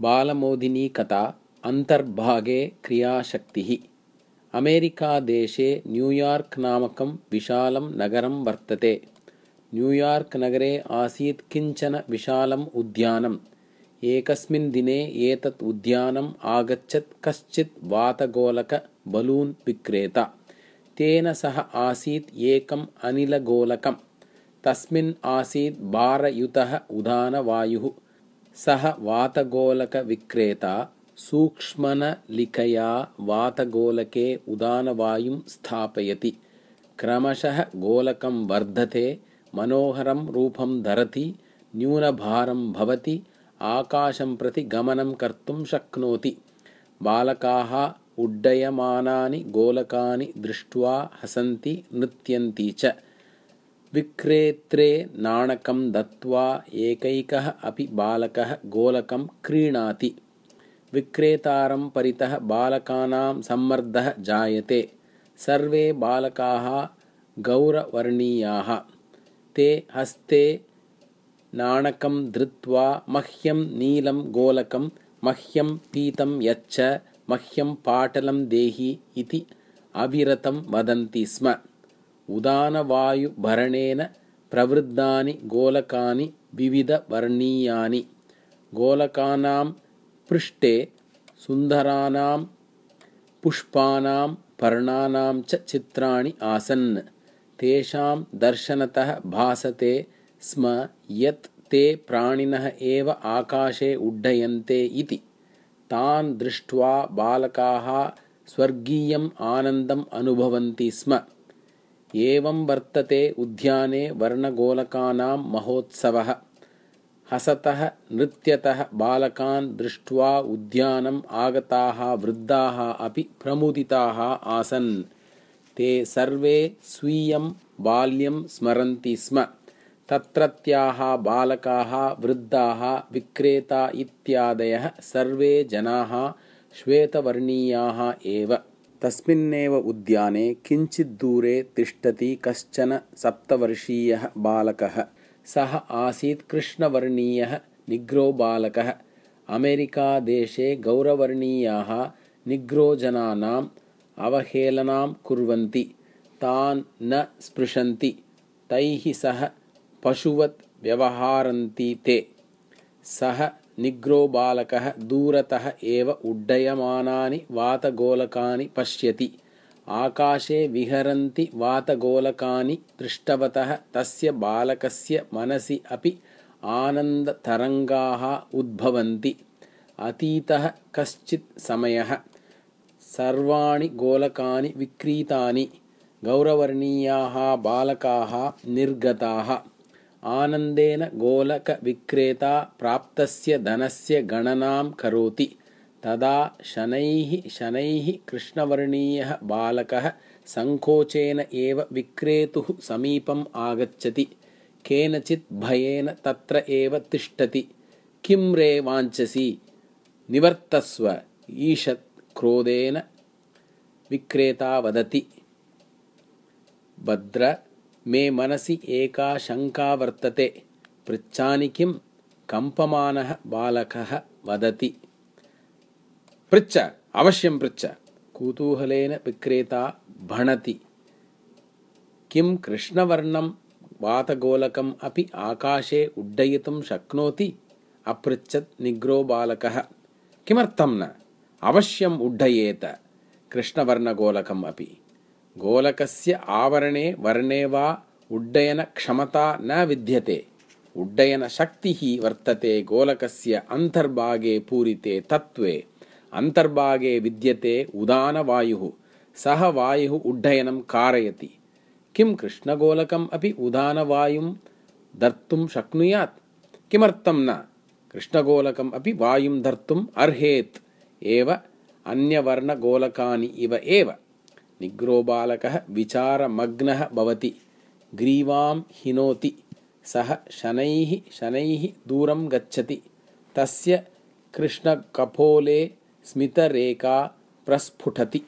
बालमोदिनी कथा अन्तर्भागे क्रियाशक्तिः अमेरिकादेशे न्यूयार्क् नामकं विशालं नगरं वर्तते न्यूयार्क् नगरे आसीत् किञ्चन विशालम् उद्यानम् एकस्मिन् दिने एतत् उद्यानम् आगच्छत् कश्चित् वातगोलक बलून् विक्रेता तेन सह आसीत् एकम् अनिलगोलकम् तस्मिन् आसीत् भारयुतः उदानवायुः सः वातगोलकविक्रेता सूक्ष्मनलिकया वातगोलके उदानवायुं स्थापयति। क्रमशः गोलकं वर्धते मनोहरं रूपं धरति न्यूनभारं भवति आकाशं प्रति गमनं कर्तुं शक्नोति। बालकाः उड्डयमानानि गोलकानि दृष्ट्वा हसन्ति नृत्यन्ति च विक्रेत्रे नाणकं दत्त्वा एकैकः अपि बालकः गोलकं क्रीणाति। विक्रेतारं परितः बालकानां सम्मर्दः जायते। सर्वे बालकाः गौरवर्णीयाः। ते हस्ते नाणकं धृत्वा मह्यं नीलं गोलकं मह्यं पीतं यच्छ मह्यं पाटलं देहि इति अविरतं वदन्ति स्म उदानवायुभरणेन प्रवृद्धानि गोलकानि विविधवर्णीयानि। गोलकानां पृष्ठे सुन्दराणां पुष्पाणां पर्णानां च चित्राणि आसन्। तेषां दर्शनतः भासते स्म यत् ते प्राणिनः एव आकाशे उड्डयन्ते इति। तान् दृष्ट्वा बालकाः स्वर्गीयम् आनन्दम् अनुभवन्ति स्म एवं वर्तते उद्याने वर्णगोलकानां महोत्सवः। हसतः नृत्यतः बालकान् दृष्ट्वा उद्यानम् आगताः वृद्धाः अपि प्रमुदिताः आसन्। ते सर्वे स्वीयं बाल्यं स्मरन्ति स्म। तत्रत्याः बालकाः वृद्धाः विक्रेता इत्यादयः सर्वे जनाः श्वेतवर्णीयाः एव तस्मिन्नेव उद्याने किञ्चित् दूरे तिष्ठति कश्चन सप्तवर्षीयः बालकः। सः आसीत् कृष्णवर्णीयः निग्रोबालकः अमेरिकादेशे गौरवर्णीयाः निग्रोजनानाम् अवहेलनां कुर्वन्ति। तान् न स्पृशन्ति। तैः सह पशुवत् व्यवहारन्ति ते। सः निग्रोबालकः दूरतः एव उड्डयमानानि वातगोलकानि पश्यति। आकाशे विहरन्ति वातगोलकानि दृष्टवतः तस्य बालकस्य मनसि अपि आनन्दतरङ्गाः उद्भवन्ति। अतीतः कश्चित् समयः। सर्वाणि गोलकानि विक्रीतानि। गौरवर्णीयाः बालकाः निर्गताः आनन्देन गोलकविक्रेता प्राप्तस्य धनस्य गणनां करोति। तदा शनैः शनैः कृष्णवर्णीयः बालकः सङ्कोचेन एव विक्रेतुः समीपम् आगच्छति। केनचित् भयेन तत्र एव तिष्ठति। किं रे वाञ्छसि? निवर्तस्व ईषत् क्रोधेन विक्रेता वदति। भद्र मे मनसि एका शङ्का वर्तते। पृच्छामि किं कम्पमानः बालकः वदति। पृच्छ अवश्यं पृच्छ। कुतूहलेन विक्रेता भणति। किं कृष्णवर्णं वातगोलकम् अपि आकाशे उड्डयितुं शक्नोति? अपृच्छत् निग्रो बालकः। किमर्थं न? अवश्यम् उड्डयेत। कृष्णवर्णगोलकम् अपि गोलकस्य आवरणे वर्णे वा उड्डयनक्षमता न विद्यते। उड्डयनशक्तिः वर्तते गोलकस्य अन्तर्भागे पूरिते तत्त्वे। अन्तर्भागे विद्यते उदानवायुः। सः वायुः उड्डयनं कारयति। किं कृष्णगोलकम् अपि उदानवायुं धर्तुं शक्नुयात्? किमर्थं न? कृष्णगोलकम् अपि वायुं धर्तुम् अर्हेत्। एव अन्यवर्णगोलकानि इव एव निग्रोबालकः विचारमग्नः भवति। ग्रीवां हिनोति। सः शनैः शनैः दूरं गच्छति। तस्य कृष्णकपोले स्मितरेखा प्रस्फुटति